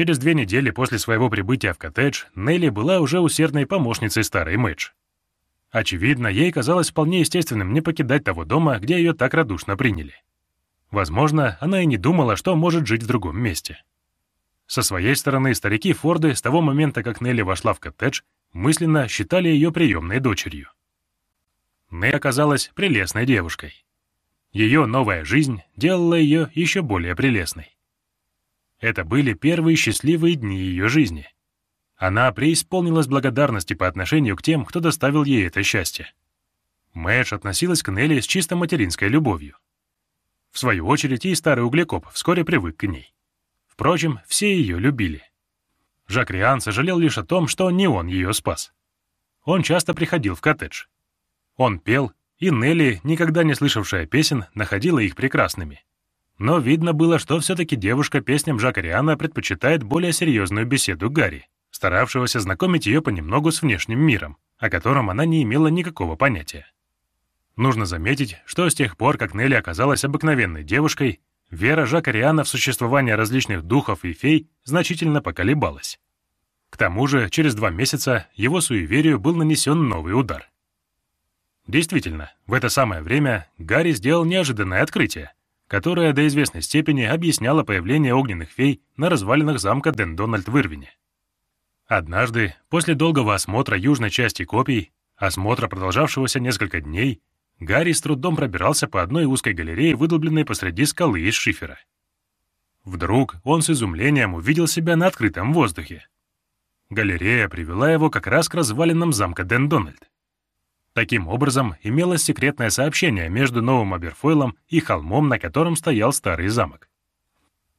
Через две недели после своего прибытия в коттедж Нелли была уже усердной помощницей старой Мэдж. Очевидно, ей казалось вполне естественным не покидать того дома, где ее так радушно приняли. Возможно, она и не думала, что может жить в другом месте. Со своей стороны, старики Форды с того момента, как Нелли вошла в коттедж, мысленно считали ее приемной дочерью. Нелли оказалась прелестной девушкой. Ее новая жизнь делала ее еще более прелестной. Это были первые счастливые дни ее жизни. Она преисполнилась благодарности по отношению к тем, кто доставил ей это счастье. Мэдж относилась к Нелли с чисто материнской любовью. В свою очередь и старый углекоп вскоре привык к ней. Впрочем, все ее любили. Жак Риан сожалел лишь о том, что не он ее спас. Он часто приходил в коттедж. Он пел, и Нелли, никогда не слышавшая песен, находила их прекрасными. Но видно было, что все-таки девушка песням Жака Риана предпочитает более серьезную беседу Гарри, старавшегося знакомить ее понемногу с внешним миром, о котором она не имела никакого понятия. Нужно заметить, что с тех пор, как Нелли оказалась обыкновенной девушкой, вера Жака Риана в существование различных духов и фей значительно поколебалась. К тому же, через два месяца его суеверию был нанесен новый удар. Действительно, в это самое время Гарри сделал неожиданное открытие, которое до известной степени объясняло появление огненных фей на развалинах замка Ден-Дональд в Ирвине. Однажды, после долгого осмотра южной части копий, осмотра, продолжавшегося несколько дней, Гарри с трудом пробирался по одной узкой галерее, выдолбленной посреди скалы из шифера. Вдруг он с изумлением увидел себя на открытом воздухе. Галерея привела его как раз к развалинам замка Ден-Дональд. Таким образом, имелось секретное сообщение между Новым Аберфойлом и холмом, на котором стоял старый замок.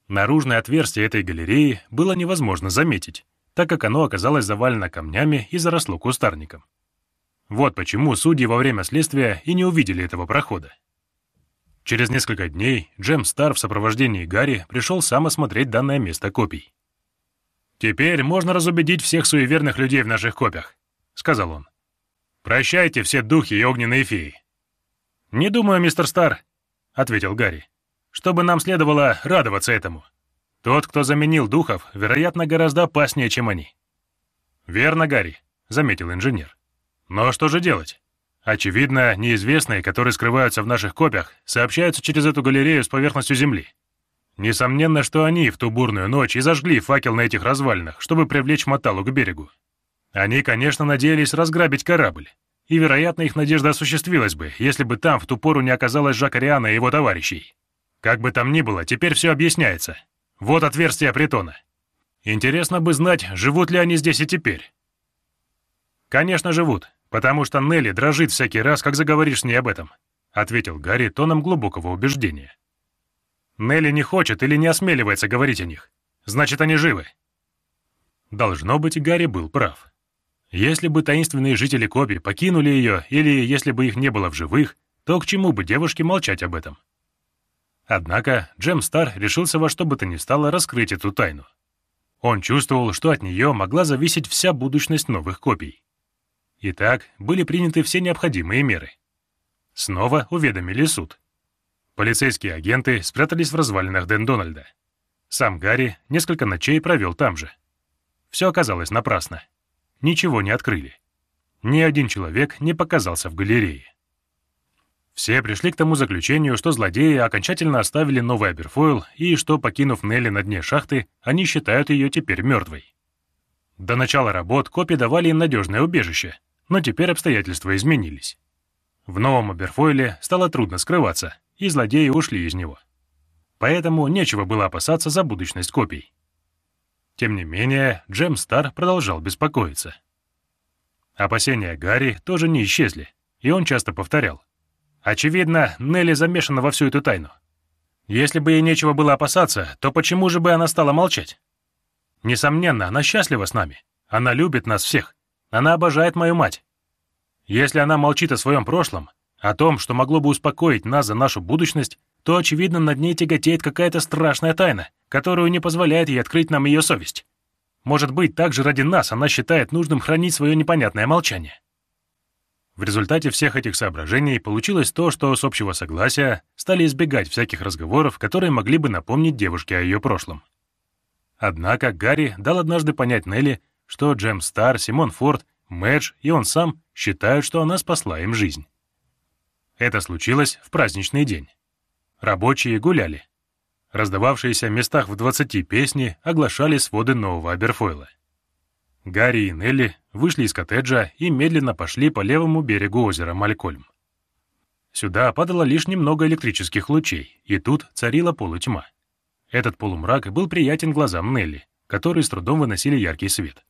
Наружное отверстие этой галереи было невозможно заметить, так как оно оказалось завалено камнями и заросло кустарником. Вот почему судьи во время следствия и не увидели этого прохода. Через несколько дней Джем Стар в сопровождении Гарри пришел сам осмотреть данное место копий. «Теперь можно разубедить всех суеверных людей в наших копиях», — сказал он. Прощайте все духи и огненные феи». «Не думаю, мистер Стар», — ответил Гарри, «чтобы нам следовало радоваться этому. Тот, кто заменил духов, вероятно, гораздо опаснее, чем они». «Верно, Гарри», — заметил инженер. «Но что же делать? Очевидно, неизвестные, которые скрываются в наших копиях, сообщаются через эту галерею с поверхностью Земли. Несомненно, что они в ту бурную ночь и зажгли факел на этих развалинах, чтобы привлечь Маталу к берегу. Они, конечно, надеялись разграбить корабль, и, вероятно, их надежда осуществилась бы, если бы там в ту пору не оказалось Жака Риана и его товарищей. Как бы там ни было, теперь все объясняется. Вот отверстие притона. Интересно бы знать, живут ли они здесь и теперь. Конечно, живут, потому что Нелли дрожит всякий раз, как заговоришь с ней об этом, ответил Гарри тоном глубокого убеждения. Нелли не хочет или не осмеливается говорить о них. Значит, они живы. Должно быть, Гарри был прав. Если бы таинственные жители Коби покинули ее, или если бы их не было в живых, то к чему бы девушке молчать об этом? Однако Джем Стар решился во что бы то ни стало раскрыть эту тайну. Он чувствовал, что от нее могла зависеть вся будущность новых копий. Итак, были приняты все необходимые меры. Снова уведомили суд. Полицейские агенты спрятались в развалинах Дэн Дональда. Сам Гарри несколько ночей провел там же. Все оказалось напрасно ничего не открыли. Ни один человек не показался в галерее. Все пришли к тому заключению, что злодеи окончательно оставили новый Аберфойл и что, покинув Нелли на дне шахты, они считают ее теперь мертвой. До начала работ копи давали им надежное убежище, но теперь обстоятельства изменились. В новом Аберфойле стало трудно скрываться, и злодеи ушли из него. Поэтому нечего было опасаться за будущность копий. Тем не менее, Джем Стар продолжал беспокоиться. Опасения Гарри тоже не исчезли, и он часто повторял. Очевидно, Нелли замешана во всю эту тайну. Если бы ей нечего было опасаться, то почему же бы она стала молчать? Несомненно, она счастлива с нами. Она любит нас всех. Она обожает мою мать. Если она молчит о своем прошлом, о том, что могло бы успокоить нас за нашу будущность, то, очевидно, над ней тяготеет какая-то страшная тайна, которую не позволяет ей открыть нам ее совесть. Может быть, также ради нас она считает нужным хранить свое непонятное молчание. В результате всех этих соображений получилось то, что с общего согласия стали избегать всяких разговоров, которые могли бы напомнить девушке о ее прошлом. Однако Гарри дал однажды понять Нелли, что Джем Стар, Симон Форд, Мэдж и он сам считают, что она спасла им жизнь. Это случилось в праздничный день. Рабочие гуляли. Раздававшиеся в местах в двадцати песни оглашали своды нового Аберфойла. Гарри и Нелли вышли из коттеджа и медленно пошли по левому берегу озера Малькольм. Сюда падало лишь немного электрических лучей, и тут царила полутьма. Этот полумрак был приятен глазам Нелли, которые с трудом выносили яркий свет.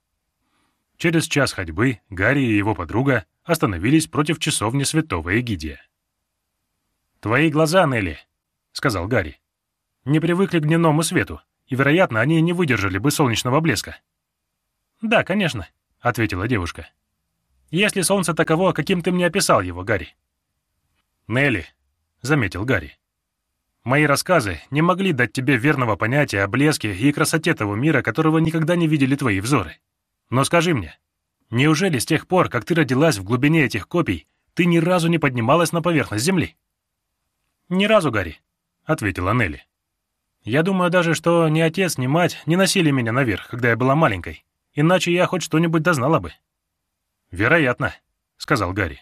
Через час ходьбы Гарри и его подруга остановились против часовни святого Эгидия. «Твои глаза, Нелли», — сказал Гарри, — «не привыкли к дневному свету, и, вероятно, они не выдержали бы солнечного блеска». «Да, конечно», — ответила девушка. «Если солнце таково, каким ты мне описал его, Гарри». «Нелли», — заметил Гарри, — «мои рассказы не могли дать тебе верного понятия о блеске и красоте того мира, которого никогда не видели твои взоры. Но скажи мне, неужели с тех пор, как ты родилась в глубине этих копий, ты ни разу не поднималась на поверхность Земли?» «Ни разу, Гарри», — ответила Нелли. «Я думаю даже, что ни отец, ни мать не носили меня наверх, когда я была маленькой иначе я хоть что-нибудь дознала бы». «Вероятно», — сказал Гарри.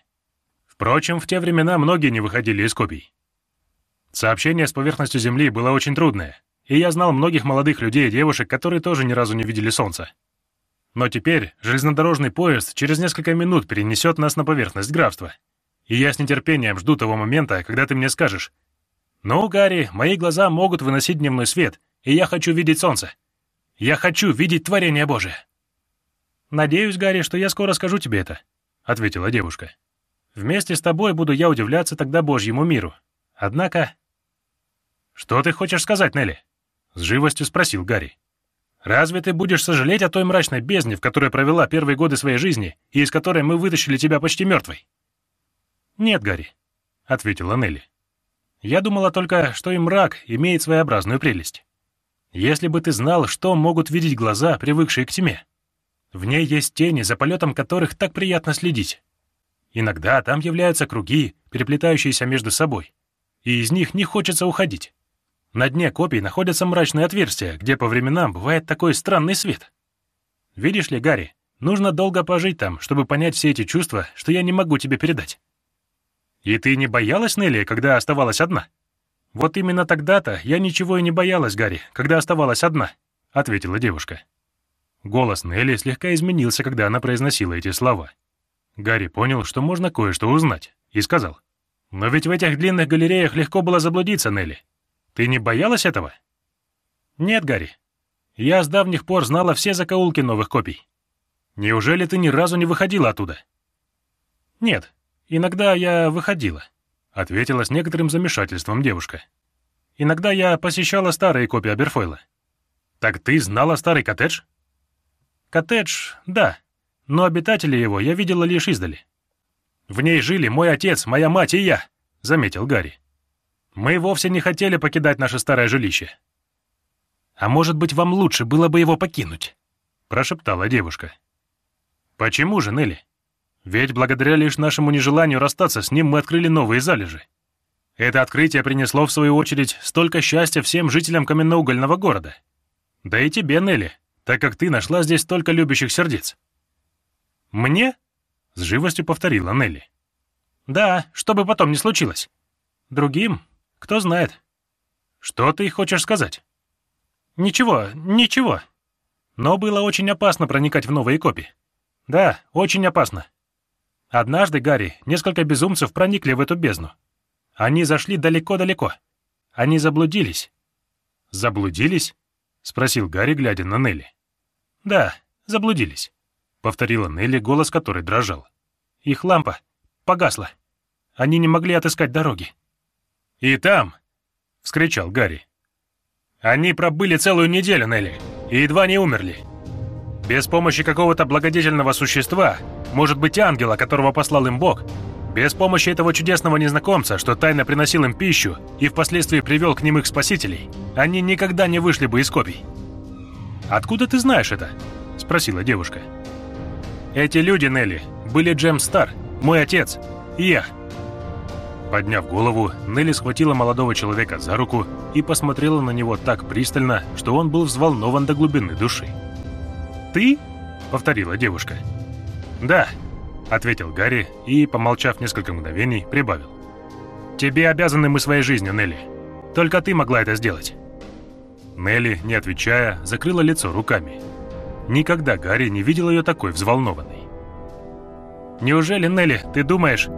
Впрочем, в те времена многие не выходили из копий. Сообщение с поверхностью Земли было очень трудное, и я знал многих молодых людей и девушек, которые тоже ни разу не видели Солнца. Но теперь железнодорожный поезд через несколько минут перенесет нас на поверхность графства. И я с нетерпением жду того момента, когда ты мне скажешь, «Ну, Гарри, мои глаза могут выносить дневной свет, и я хочу видеть солнце. Я хочу видеть творение Божие». «Надеюсь, Гарри, что я скоро скажу тебе это», — ответила девушка. «Вместе с тобой буду я удивляться тогда Божьему миру. Однако...» «Что ты хочешь сказать, Нелли?» — с живостью спросил Гарри. «Разве ты будешь сожалеть о той мрачной бездне, в которой провела первые годы своей жизни и из которой мы вытащили тебя почти мертвой?» «Нет, Гарри», — ответила Нелли. «Я думала только, что и мрак имеет своеобразную прелесть. Если бы ты знал, что могут видеть глаза, привыкшие к тьме, в ней есть тени, за полетом которых так приятно следить. Иногда там являются круги, переплетающиеся между собой, и из них не хочется уходить. На дне копий находятся мрачные отверстия, где по временам бывает такой странный свет. Видишь ли, Гарри, нужно долго пожить там, чтобы понять все эти чувства, что я не могу тебе передать. И ты не боялась, Нелли, когда оставалась одна? Вот именно тогда-то я ничего и не боялась, Гарри, когда оставалась одна, — ответила девушка. Голос Нелли слегка изменился, когда она произносила эти слова. Гарри понял, что можно кое-что узнать, и сказал. «Но ведь в этих длинных галереях легко было заблудиться, Нелли. Ты не боялась этого?» «Нет, Гарри. Я с давних пор знала все закоулки новых копий. Неужели ты ни разу не выходила оттуда?» «Нет, иногда я выходила», — ответила с некоторым замешательством девушка. «Иногда я посещала старые копии Аберфойла». «Так ты знала старый коттедж?» Коттедж, да, но обитатели его я видела лишь издали. В ней жили мой отец, моя мать и я, — заметил Гарри. Мы вовсе не хотели покидать наше старое жилище. А может быть, вам лучше было бы его покинуть? — прошептала девушка. Почему же, Нелли? Ведь благодаря лишь нашему нежеланию расстаться с ним мы открыли новые залежи. Это открытие принесло, в свою очередь, столько счастья всем жителям каменноугольного города. Да и тебе, Нелли, так как ты нашла здесь столько любящих сердец». «Мне?» — с живостью повторила Нелли. «Да, чтобы потом не случилось. Другим? Кто знает. Что ты хочешь сказать?» «Ничего, ничего. Но было очень опасно проникать в новые копии. Да, очень опасно. Однажды, Гарри, несколько безумцев проникли в эту бездну. Они зашли далеко-далеко. Они заблудились». «Заблудились?» — спросил Гарри, глядя на Нелли. «Да, заблудились», — повторила Нелли, голос которой дрожал. «Их лампа погасла. Они не могли отыскать дороги». «И там!» — вскричал Гарри. «Они пробыли целую неделю, Нелли, и едва не умерли. Без помощи какого-то благодетельного существа, может быть, ангела, которого послал им Бог, без помощи этого чудесного незнакомца, что тайно приносил им пищу и впоследствии привел к ним их спасителей, они никогда не вышли бы из копий». «Откуда ты знаешь это?» — спросила девушка. «Эти люди, Нелли, были Джем Стар, мой отец и я». Подняв голову, Нелли схватила молодого человека за руку и посмотрела на него так пристально, что он был взволнован до глубины души. «Ты?» — повторила девушка. «Да», — ответил Гарри и, помолчав несколько мгновений, прибавил. «Тебе обязаны мы своей жизнью, Нелли. Только ты могла это сделать». Нелли, не отвечая, закрыла лицо руками. Никогда Гарри не видел ее такой взволнованной. «Неужели, Нелли, ты думаешь,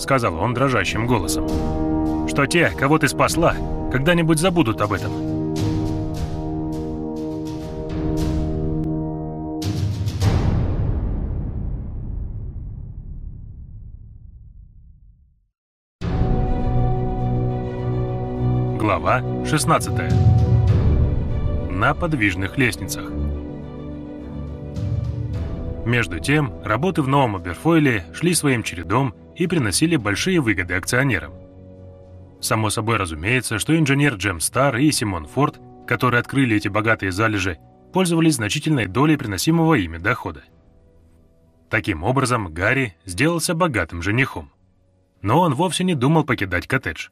сказал он дрожащим голосом. «Что те, кого ты спасла, когда-нибудь забудут об этом». Глава 16. На подвижных лестницах. Между тем, работы в новом Аберфойле шли своим чередом и приносили большие выгоды акционерам. Само собой разумеется, что инженер Джем Стар и Симон Форд, которые открыли эти богатые залежи, пользовались значительной долей приносимого ими дохода. Таким образом, Гарри сделался богатым женихом. Но он вовсе не думал покидать коттедж.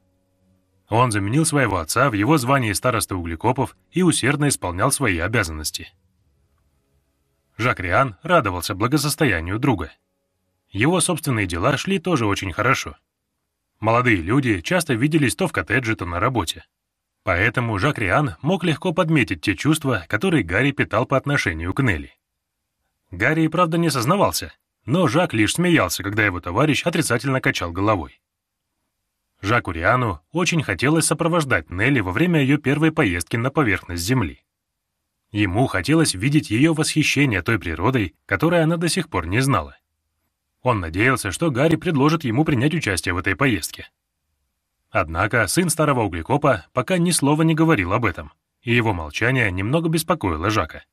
Он заменил своего отца в его звании староста углекопов и усердно исполнял свои обязанности. Жак Риан радовался благосостоянию друга – его собственные дела шли тоже очень хорошо. Молодые люди часто виделись то в коттедже, то на работе. Поэтому Жак Риан мог легко подметить те чувства, которые Гарри питал по отношению к Нелли. Гарри, правда, не сознавался, но Жак лишь смеялся, когда его товарищ отрицательно качал головой. Жаку Риану очень хотелось сопровождать Нелли во время ее первой поездки на поверхность Земли. Ему хотелось видеть ее восхищение той природой, которой она до сих пор не знала. Он надеялся, что Гарри предложит ему принять участие в этой поездке. Однако сын старого углекопа пока ни слова не говорил об этом, и его молчание немного беспокоило Жака.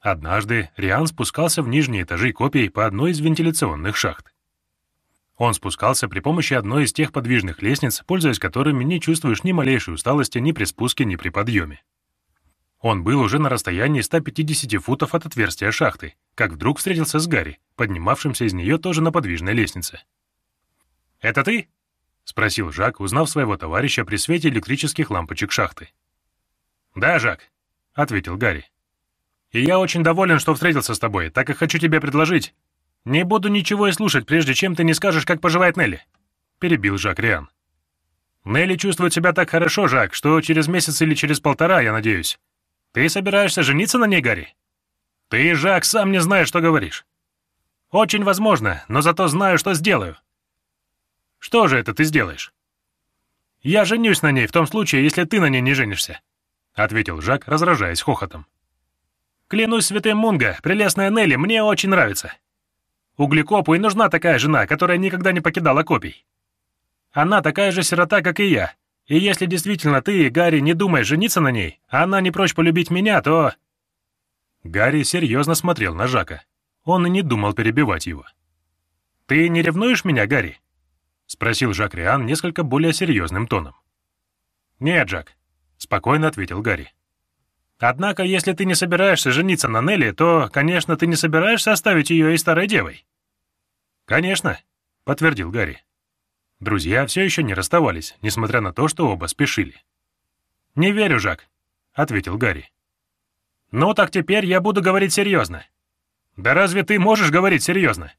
Однажды Риан спускался в нижние этажи копий по одной из вентиляционных шахт. Он спускался при помощи одной из тех подвижных лестниц, пользуясь которыми не чувствуешь ни малейшей усталости ни при спуске, ни при подъеме. Он был уже на расстоянии 150 футов от отверстия шахты, как вдруг встретился с Гарри, поднимавшимся из нее тоже на подвижной лестнице. «Это ты?» — спросил Жак, узнав своего товарища при свете электрических лампочек шахты. «Да, Жак», — ответил Гарри. «И я очень доволен, что встретился с тобой, так и хочу тебе предложить. Не буду ничего и слушать, прежде чем ты не скажешь, как поживает Нелли», — перебил Жак Риан. «Нелли чувствует себя так хорошо, Жак, что через месяц или через полтора, я надеюсь, ты собираешься жениться на ней, Гарри? Ты, Жак, сам не знаешь, что говоришь. Очень возможно, но зато знаю, что сделаю. Что же это ты сделаешь? Я женюсь на ней в том случае, если ты на ней не женишься, ответил Жак, разражаясь хохотом. Клянусь святым Мунго, прелестная Нелли мне очень нравится. Углекопу и нужна такая жена, которая никогда не покидала копий. Она такая же сирота, как и я, и если действительно ты, Гарри, не думаешь жениться на ней, а она не прочь полюбить меня, то...» Гарри серьезно смотрел на Жака. Он и не думал перебивать его. «Ты не ревнуешь меня, Гарри?» — спросил Жак Риан несколько более серьезным тоном. «Нет, Жак», — спокойно ответил Гарри. «Однако, если ты не собираешься жениться на Нелли, то, конечно, ты не собираешься оставить ее и старой девой». «Конечно», — подтвердил Гарри. Друзья все еще не расставались, несмотря на то, что оба спешили. «Не верю, Жак», — ответил Гарри. «Ну так теперь я буду говорить серьезно». «Да разве ты можешь говорить серьезно?»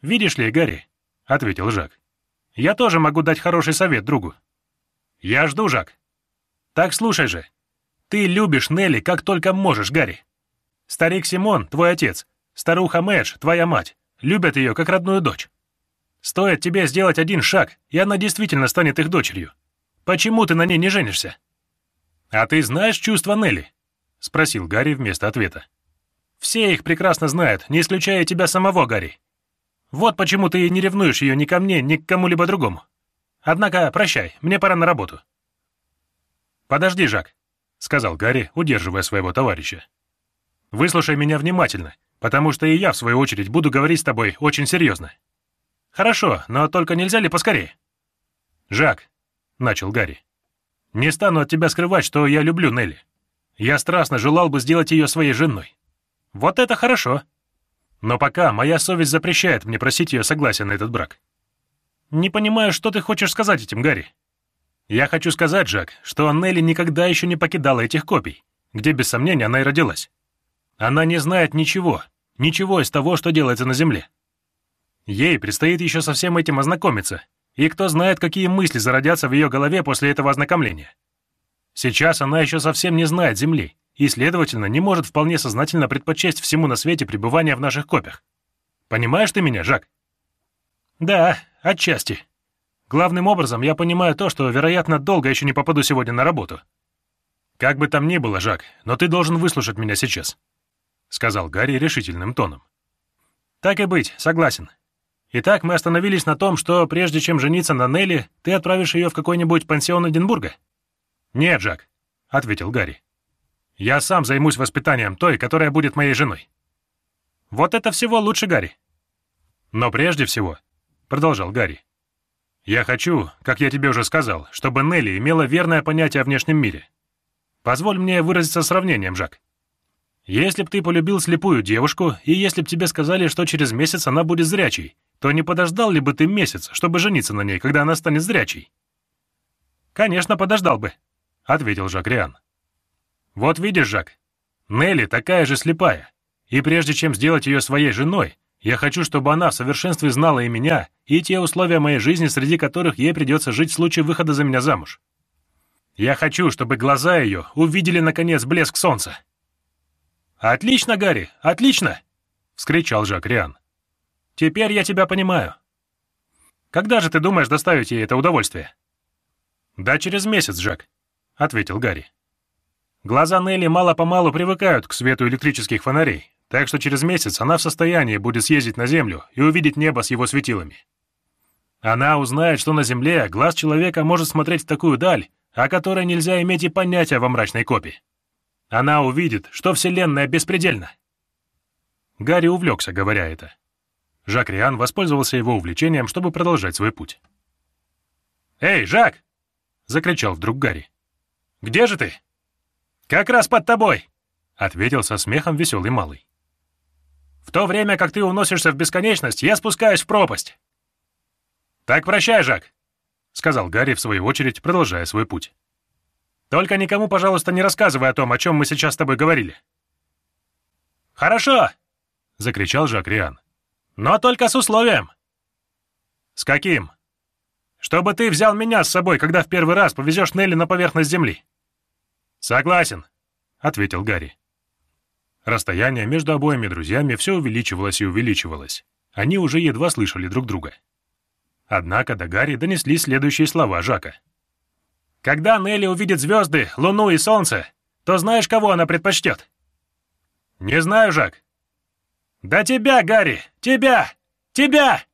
«Видишь ли, Гарри», — ответил Жак, — «я тоже могу дать хороший совет другу». «Я жду, Жак». «Так слушай же. Ты любишь Нелли как только можешь, Гарри. Старик Симон, твой отец, старуха Мэдж, твоя мать, любят ее как родную дочь. Стоит тебе сделать один шаг, и она действительно станет их дочерью. Почему ты на ней не женишься?» «А ты знаешь чувства Нелли?» — спросил Гарри вместо ответа. «Все их прекрасно знают, не исключая тебя самого, Гарри. Вот почему ты не ревнуешь ее ни ко мне, ни к кому-либо другому. Однако, прощай, мне пора на работу». «Подожди, Жак», — сказал Гарри, удерживая своего товарища. «Выслушай меня внимательно, потому что и я, в свою очередь, буду говорить с тобой очень серьезно. «Хорошо, но только нельзя ли поскорее?» «Жак», — начал Гарри, — «не стану от тебя скрывать, что я люблю Нелли. Я страстно желал бы сделать ее своей женой. Вот это хорошо. Но пока моя совесть запрещает мне просить ее согласия на этот брак». «Не понимаю, что ты хочешь сказать этим, Гарри?» «Я хочу сказать, Жак, что Нелли никогда еще не покидала этих копий, где, без сомнения, она и родилась. Она не знает ничего, ничего из того, что делается на Земле. Ей предстоит еще со всем этим ознакомиться, и кто знает, какие мысли зародятся в ее голове после этого ознакомления. Сейчас она еще совсем не знает Земли, и, следовательно, не может вполне сознательно предпочесть всему на свете пребывания в наших копиях. Понимаешь ты меня, Жак? Да, отчасти. Главным образом я понимаю то, что, вероятно, долго еще не попаду сегодня на работу. Как бы там ни было, Жак, но ты должен выслушать меня сейчас, — сказал Гарри решительным тоном. Так и быть, согласен. Итак, мы остановились на том, что прежде чем жениться на Нелли, ты отправишь ее в какой-нибудь пансион Эдинбурга? Нет, Жак, — ответил Гарри. Я сам займусь воспитанием той, которая будет моей женой. Вот это всего лучше, Гарри. Но прежде всего, — продолжал Гарри, — я хочу, как я тебе уже сказал, чтобы Нелли имела верное понятие о внешнем мире. Позволь мне выразиться сравнением, Жак. Если б ты полюбил слепую девушку, и если б тебе сказали, что через месяц она будет зрячей, то не подождал ли бы ты месяц, чтобы жениться на ней, когда она станет зрячей? «Конечно, подождал бы», — ответил Жак Риан. Вот видишь, Жак, Нелли такая же слепая, и прежде чем сделать ее своей женой, я хочу, чтобы она в совершенстве знала и меня, и те условия моей жизни, среди которых ей придется жить в случае выхода за меня замуж. Я хочу, чтобы глаза ее увидели, наконец, блеск солнца. «Отлично, Гарри, отлично!» — вскричал Жак Риан. «Теперь я тебя понимаю. Когда же ты думаешь доставить ей это удовольствие?» «Да через месяц, Жак», — ответил Гарри. Глаза Нелли мало-помалу привыкают к свету электрических фонарей, так что через месяц она в состоянии будет съездить на Землю и увидеть небо с его светилами. Она узнает, что на Земле глаз человека может смотреть в такую даль, о которой нельзя иметь и понятия во мрачной копии. Она увидит, что Вселенная беспредельна. Гарри увлекся, говоря это. Жак Риан воспользовался его увлечением, чтобы продолжать свой путь. «Эй, Жак!» — закричал вдруг Гарри. «Где же ты?» «Как раз под тобой!» — ответил со смехом веселый малый. «В то время, как ты уносишься в бесконечность, я спускаюсь в пропасть!» «Так прощай, Жак!» — сказал Гарри, в свою очередь, продолжая свой путь. «Только никому, пожалуйста, не рассказывай о том, о чем мы сейчас с тобой говорили». «Хорошо!» — закричал Жак Риан. «Но только с условием!» «С каким?» «Чтобы ты взял меня с собой, когда в первый раз повезешь Нелли на поверхность Земли». «Согласен», — ответил Гарри. Расстояние между обоими друзьями все увеличивалось и увеличивалось. Они уже едва слышали друг друга. Однако до Гарри донесли следующие слова Жака. «Когда Нелли увидит звезды, луну и солнце, то знаешь, кого она предпочтет?» «Не знаю, Жак». «Да тебя, Гарри! Тебя! Тебя!»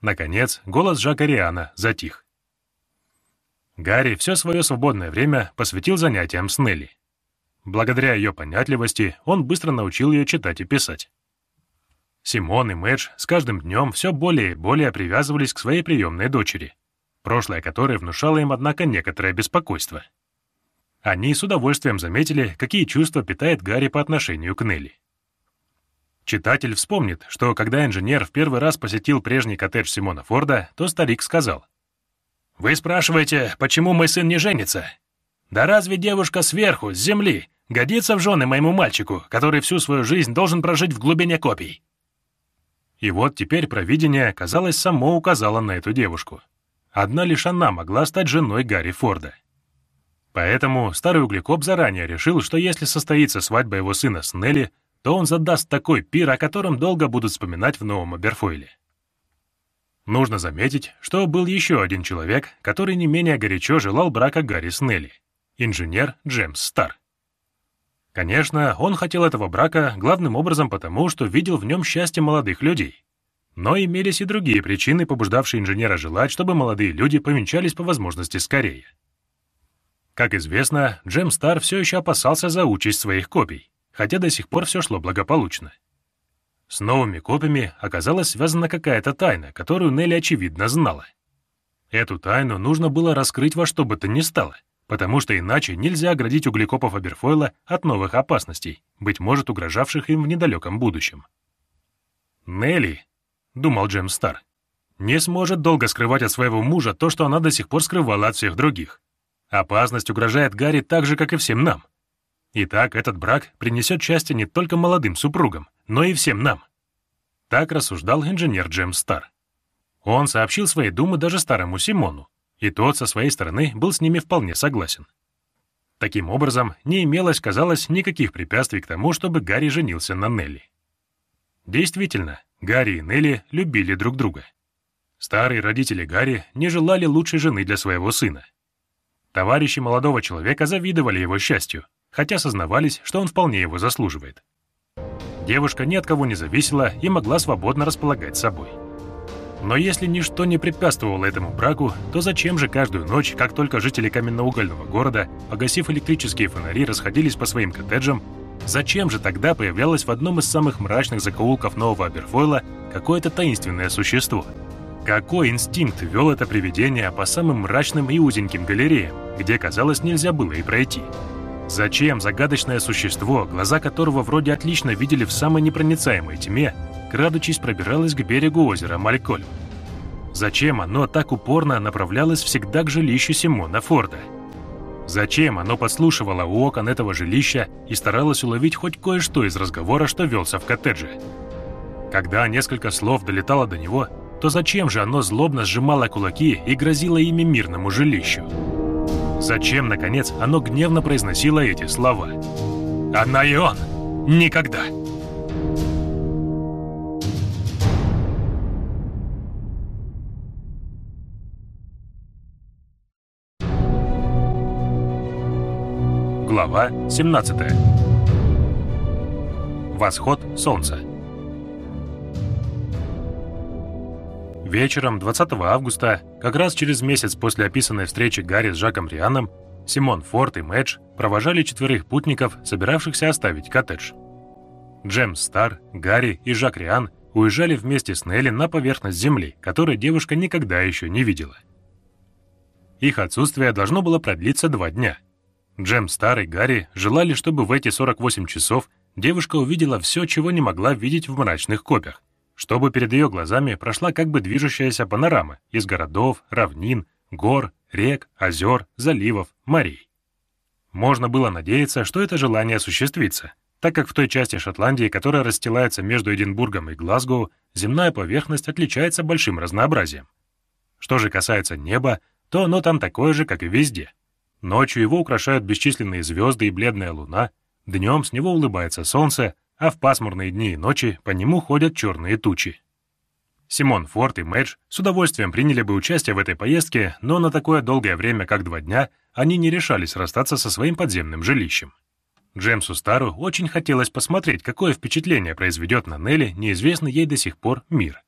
Наконец, голос Жака Риана затих. Гарри все свое свободное время посвятил занятиям с Нелли. Благодаря ее понятливости он быстро научил ее читать и писать. Симон и Мэдж с каждым днем все более и более привязывались к своей приемной дочери, прошлое которой внушало им, однако, некоторое беспокойство. Они с удовольствием заметили, какие чувства питает Гарри по отношению к Нелли. Читатель вспомнит, что когда инженер в первый раз посетил прежний коттедж Симона Форда, то старик сказал — вы спрашиваете, почему мой сын не женится? Да разве девушка сверху, с земли, годится в жены моему мальчику, который всю свою жизнь должен прожить в глубине копий? И вот теперь провидение, казалось, само указало на эту девушку. Одна лишь она могла стать женой Гарри Форда. Поэтому старый углекоп заранее решил, что если состоится свадьба его сына с Нелли, то он задаст такой пир, о котором долго будут вспоминать в Новом Аберфойле. Нужно заметить, что был еще один человек, который не менее горячо желал брака Гарри с Нелли — инженер Джеймс Стар. Конечно, он хотел этого брака главным образом потому, что видел в нем счастье молодых людей. Но имелись и другие причины, побуждавшие инженера желать, чтобы молодые люди повенчались по возможности скорее. Как известно, Джем Стар все еще опасался за участь своих копий, хотя до сих пор все шло благополучно. С новыми копиями оказалась связана какая-то тайна, которую Нелли очевидно знала. Эту тайну нужно было раскрыть во что бы то ни стало, потому что иначе нельзя оградить углекопов Аберфойла от новых опасностей, быть может, угрожавших им в недалеком будущем. «Нелли», — думал Джем Стар, — не сможет долго скрывать от своего мужа то, что она до сих пор скрывала от всех других. Опасность угрожает Гарри так же, как и всем нам. Итак, этот брак принесет счастье не только молодым супругам, но и всем нам. Так рассуждал инженер Джем Стар. Он сообщил свои думы даже старому Симону, и тот со своей стороны был с ними вполне согласен. Таким образом, не имелось, казалось, никаких препятствий к тому, чтобы Гарри женился на Нелли. Действительно, Гарри и Нелли любили друг друга. Старые родители Гарри не желали лучшей жены для своего сына. Товарищи молодого человека завидовали его счастью, хотя сознавались, что он вполне его заслуживает. Девушка ни от кого не зависела и могла свободно располагать собой. Но если ничто не препятствовало этому браку, то зачем же каждую ночь, как только жители каменноугольного города, погасив электрические фонари, расходились по своим коттеджам, зачем же тогда появлялось в одном из самых мрачных закоулков Нового Аберфойла какое-то таинственное существо? Какой инстинкт вел это привидение по самым мрачным и узеньким галереям, где, казалось, нельзя было и пройти? Зачем загадочное существо, глаза которого вроде отлично видели в самой непроницаемой тьме, крадучись пробиралось к берегу озера Малькольм? Зачем оно так упорно направлялось всегда к жилищу Симона Форда? Зачем оно подслушивало у окон этого жилища и старалось уловить хоть кое-что из разговора, что велся в коттедже? Когда несколько слов долетало до него, то зачем же оно злобно сжимало кулаки и грозило ими мирному жилищу? Зачем, наконец, оно гневно произносило эти слова? «Она и он! Никогда!» Глава 17 Восход солнца Вечером 20 августа, как раз через месяц после описанной встречи Гарри с Жаком Рианом, Симон Форд и Мэдж провожали четверых путников, собиравшихся оставить коттедж. Джемс Стар, Гарри и Жак Риан уезжали вместе с Нелли на поверхность земли, которой девушка никогда еще не видела. Их отсутствие должно было продлиться два дня. Джемс Стар и Гарри желали, чтобы в эти 48 часов девушка увидела все, чего не могла видеть в мрачных копях, чтобы перед ее глазами прошла как бы движущаяся панорама из городов, равнин, гор, рек, озер, заливов, морей. Можно было надеяться, что это желание осуществится, так как в той части Шотландии, которая расстилается между Эдинбургом и Глазгоу, земная поверхность отличается большим разнообразием. Что же касается неба, то оно там такое же, как и везде. Ночью его украшают бесчисленные звезды и бледная луна, днем с него улыбается солнце, а в пасмурные дни и ночи по нему ходят черные тучи. Симон Форд и Мэдж с удовольствием приняли бы участие в этой поездке, но на такое долгое время, как два дня, они не решались расстаться со своим подземным жилищем. Джемсу Стару очень хотелось посмотреть, какое впечатление произведет на Нелли неизвестный ей до сих пор мир.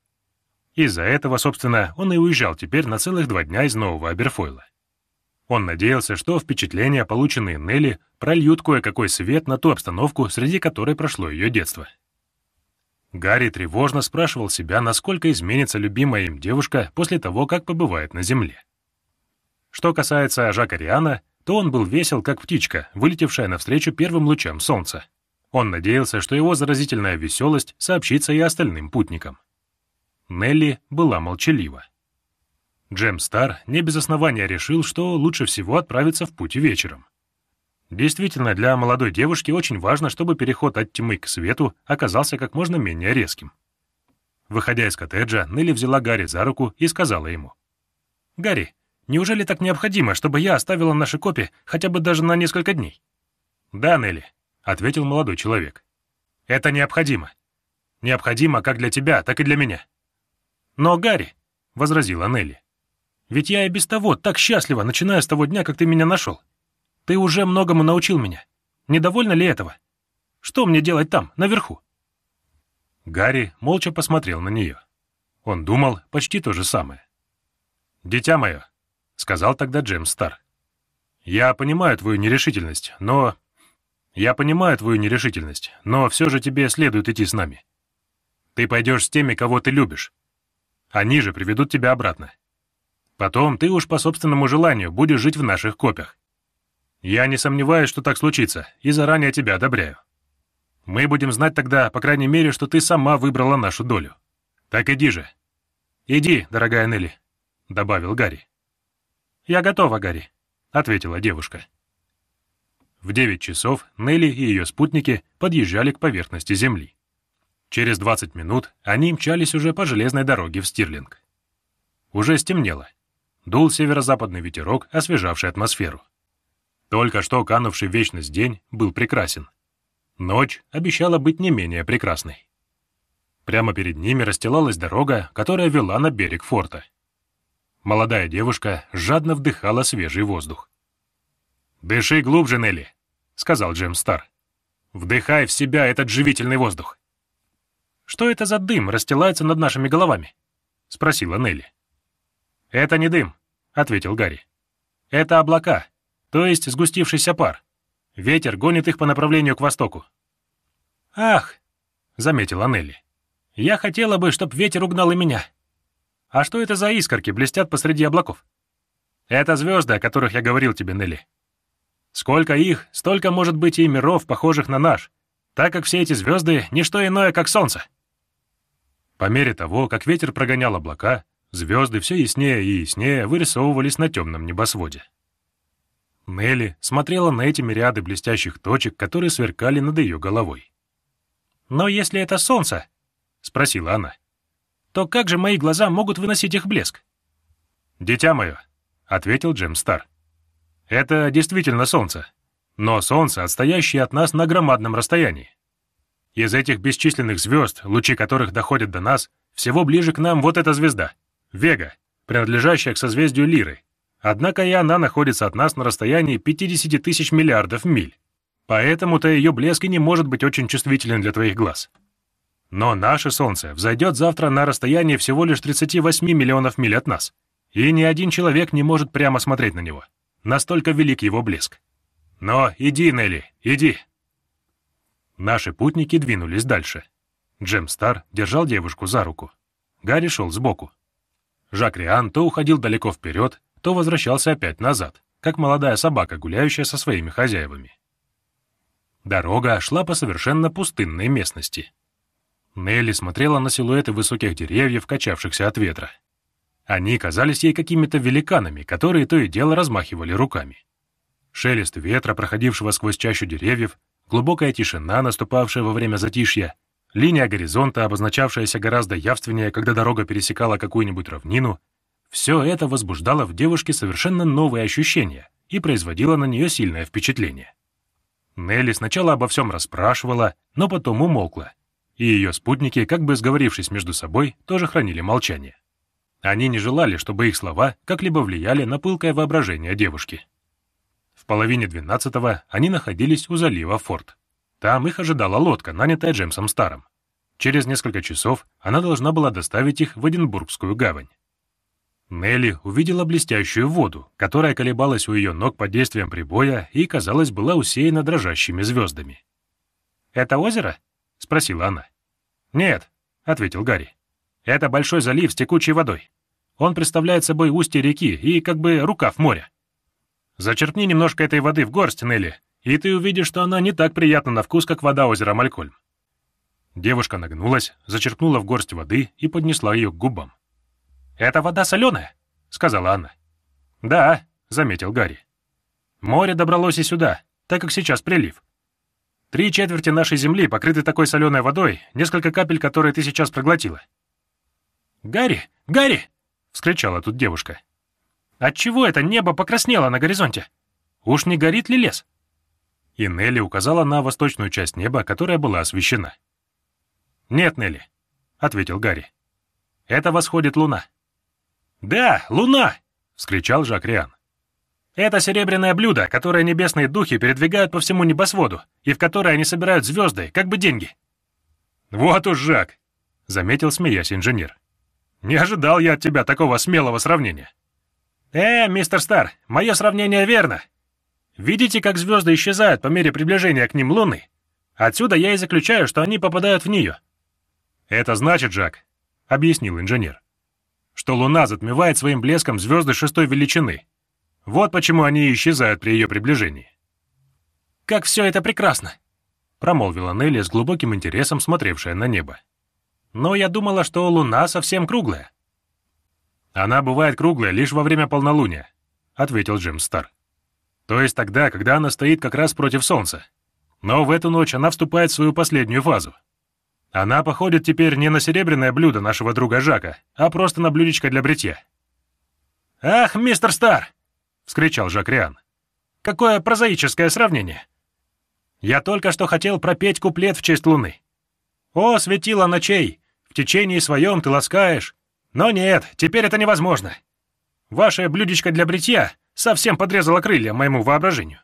Из-за этого, собственно, он и уезжал теперь на целых два дня из Нового Аберфойла. Он надеялся, что впечатления, полученные Нелли, прольют кое-какой свет на ту обстановку, среди которой прошло ее детство. Гарри тревожно спрашивал себя, насколько изменится любимая им девушка после того, как побывает на Земле. Что касается Жака Риана, то он был весел, как птичка, вылетевшая навстречу первым лучам солнца. Он надеялся, что его заразительная веселость сообщится и остальным путникам. Нелли была молчалива. Джем Стар не без основания решил, что лучше всего отправиться в путь вечером. Действительно, для молодой девушки очень важно, чтобы переход от тьмы к свету оказался как можно менее резким. Выходя из коттеджа, Нелли взяла Гарри за руку и сказала ему. «Гарри, неужели так необходимо, чтобы я оставила наши копии хотя бы даже на несколько дней?» «Да, Нелли», — ответил молодой человек. «Это необходимо. Необходимо как для тебя, так и для меня». «Но, Гарри», — возразила Нелли, ведь я и без того так счастлива, начиная с того дня, как ты меня нашел. Ты уже многому научил меня. Недовольна ли этого? Что мне делать там, наверху?» Гарри молча посмотрел на нее. Он думал почти то же самое. «Дитя мое», — сказал тогда Джеймс Стар, — «я понимаю твою нерешительность, но... Я понимаю твою нерешительность, но все же тебе следует идти с нами. Ты пойдешь с теми, кого ты любишь. Они же приведут тебя обратно. Потом ты уж по собственному желанию будешь жить в наших копях. Я не сомневаюсь, что так случится, и заранее тебя одобряю. Мы будем знать тогда, по крайней мере, что ты сама выбрала нашу долю. Так иди же. «Иди, дорогая Нелли», — добавил Гарри. «Я готова, Гарри», — ответила девушка. В девять часов Нелли и ее спутники подъезжали к поверхности Земли. Через 20 минут они мчались уже по железной дороге в Стирлинг. Уже стемнело. Дул северо-западный ветерок, освежавший атмосферу. Только что канувший в вечность день был прекрасен. Ночь обещала быть не менее прекрасной. Прямо перед ними расстилалась дорога, которая вела на берег форта. Молодая девушка жадно вдыхала свежий воздух. «Дыши глубже, Нелли», — сказал Джем Стар. «Вдыхай в себя этот живительный воздух». «Что это за дым расстилается над нашими головами?» — спросила Нелли. «Это не дым», — ответил Гарри. «Это облака, то есть сгустившийся пар. Ветер гонит их по направлению к востоку». «Ах», — заметила Нелли. Я хотела бы, чтоб ветер угнал и меня. А что это за искорки блестят посреди облаков? Это звезды, о которых я говорил тебе, Нелли. Сколько их, столько может быть и миров, похожих на наш, так как все эти звезды — ничто иное, как солнце. По мере того, как ветер прогонял облака, звезды все яснее и яснее вырисовывались на темном небосводе. Нелли смотрела на эти мириады блестящих точек, которые сверкали над ее головой. «Но если это солнце, — спросила она. «То как же мои глаза могут выносить их блеск?» «Дитя мое», — ответил Джем Стар. «Это действительно солнце, но солнце, отстоящее от нас на громадном расстоянии. Из этих бесчисленных звезд, лучи которых доходят до нас, всего ближе к нам вот эта звезда — Вега, принадлежащая к созвездию Лиры. Однако и она находится от нас на расстоянии 50 тысяч миллиардов миль. Поэтому-то ее блеск и не может быть очень чувствителен для твоих глаз. Но наше Солнце взойдет завтра на расстоянии всего лишь 38 миллионов миль от нас, и ни один человек не может прямо смотреть на него. Настолько велик его блеск. Но иди, Нелли, иди. Наши путники двинулись дальше. Джем Стар держал девушку за руку. Гарри шел сбоку. Жак Риан то уходил далеко вперед, то возвращался опять назад, как молодая собака, гуляющая со своими хозяевами. Дорога шла по совершенно пустынной местности. Нелли смотрела на силуэты высоких деревьев, качавшихся от ветра. Они казались ей какими-то великанами, которые то и дело размахивали руками. Шелест ветра, проходившего сквозь чащу деревьев, глубокая тишина, наступавшая во время затишья, линия горизонта, обозначавшаяся гораздо явственнее, когда дорога пересекала какую-нибудь равнину, все это возбуждало в девушке совершенно новые ощущения и производило на нее сильное впечатление. Нелли сначала обо всем расспрашивала, но потом умолкла, и ее спутники, как бы сговорившись между собой, тоже хранили молчание. Они не желали, чтобы их слова как-либо влияли на пылкое воображение девушки. В половине двенадцатого они находились у залива Форт. Там их ожидала лодка, нанятая Джемсом Старом. Через несколько часов она должна была доставить их в Эдинбургскую гавань. Нелли увидела блестящую воду, которая колебалась у ее ног под действием прибоя и, казалось, была усеяна дрожащими звездами. «Это озеро?» — спросила она. «Нет», — ответил Гарри. «Это большой залив с текучей водой. Он представляет собой устье реки и как бы рукав моря. Зачерпни немножко этой воды в горсть, Нелли, и ты увидишь, что она не так приятна на вкус, как вода озера Малькольм». Девушка нагнулась, зачерпнула в горсть воды и поднесла ее к губам. «Это вода соленая?» — сказала она. «Да», — заметил Гарри. «Море добралось и сюда, так как сейчас прилив. Три четверти нашей земли покрыты такой соленой водой, несколько капель, которые ты сейчас проглотила. «Гарри! Гарри!» — вскричала тут девушка. «Отчего это небо покраснело на горизонте? Уж не горит ли лес?» И Нелли указала на восточную часть неба, которая была освещена. «Нет, Нелли», — ответил Гарри. «Это восходит луна». «Да, луна!» — вскричал Жак Риан. Это серебряное блюдо, которое небесные духи передвигают по всему небосводу, и в которое они собирают звезды, как бы деньги. Вот уж Жак, — заметил, смеясь инженер. Не ожидал я от тебя такого смелого сравнения. Э, мистер Стар, мое сравнение верно. Видите, как звезды исчезают по мере приближения к ним Луны? Отсюда я и заключаю, что они попадают в нее. Это значит, Жак, — объяснил инженер, что Луна затмевает своим блеском звезды шестой величины, вот почему они исчезают при ее приближении. «Как все это прекрасно!» — промолвила Нелли с глубоким интересом, смотревшая на небо. «Но я думала, что луна совсем круглая». «Она бывает круглая лишь во время полнолуния», — ответил Джим Стар. «То есть тогда, когда она стоит как раз против солнца. Но в эту ночь она вступает в свою последнюю фазу. Она походит теперь не на серебряное блюдо нашего друга Жака, а просто на блюдечко для бритья». «Ах, мистер Стар!» — вскричал Жак Риан. «Какое прозаическое сравнение! Я только что хотел пропеть куплет в честь луны. О, светило ночей, в течение своем ты ласкаешь. Но нет, теперь это невозможно. Ваше блюдечко для бритья совсем подрезало крылья моему воображению.